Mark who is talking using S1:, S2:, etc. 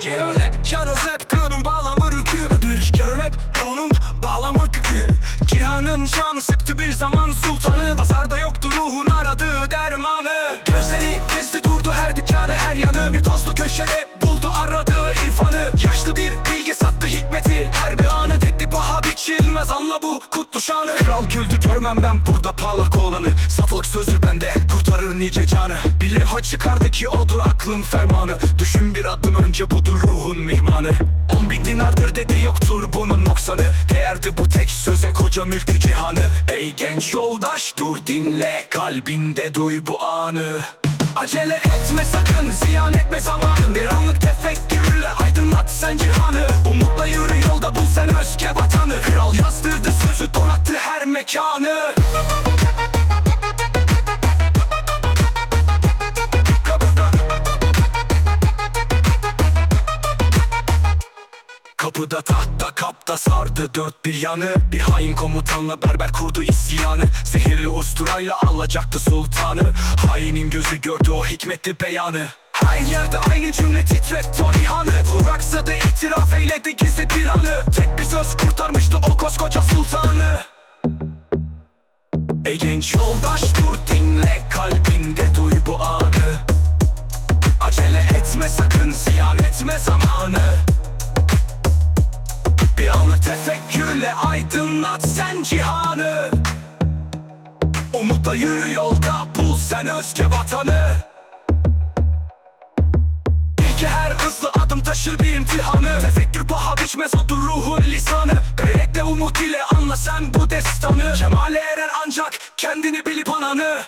S1: Geolet Yarız hep kanın bağlamır hükümdür Geolet onun bağlamır hükü Cihanın şanı sıktı bir zaman sultanı. Pazarda yoktu ruhun aradığı dermanı. Gözleri gezdi durdu her dükkanı her yanı. Bir tozlu köşede buldu aradığı irfanı. Yaşlı bir anla bu kutlu şanı. Kral güldü görmem ben burada parlak olanı. Saflık sözü bende kurtarır nice canı. Bir levha çıkardı ki odur aklın fermanı. Düşün bir adım önce budur ruhun mihmanı. On bin dinardır dedi yoktur bunun noksanı. Değerdi bu tek söze koca mülkü cihanı. Ey genç yoldaş dur dinle kalbinde duy bu anı. Acele etme sakın ziyan etme zamanın Bir anlık tefekkürle Kral yazdırdı sözü donattı her mekanı. Kapıda tahta kapta sardı dört bir yanı. Bir hain komutanla berber kurdu isyanı. Zehirli usturayla alacaktı sultanı. Hainin gözü gördü o hikmetli beyanı her yerde aynı cümle titretti o nihanı Buraksa da itiraf eyledi gizli bir anı Tek bir söz kurtarmıştı o koskoca sultanı. Ey genç yoldaş dur dinle kalbinde duy bu anı. Acele etme sakın ziyan etme zamanı. Bir anlık tefekkürle aydınlat sen cihanı. Umutla yürü yolda bul sen özge vatanı ki her hızlı adım taşır bir imtihanı. Tefekkür paha biçmez odur ruhun lisanı. Gayretle umut ile anla sen bu destanı. Cemale erer ancak kendini bilip ananı.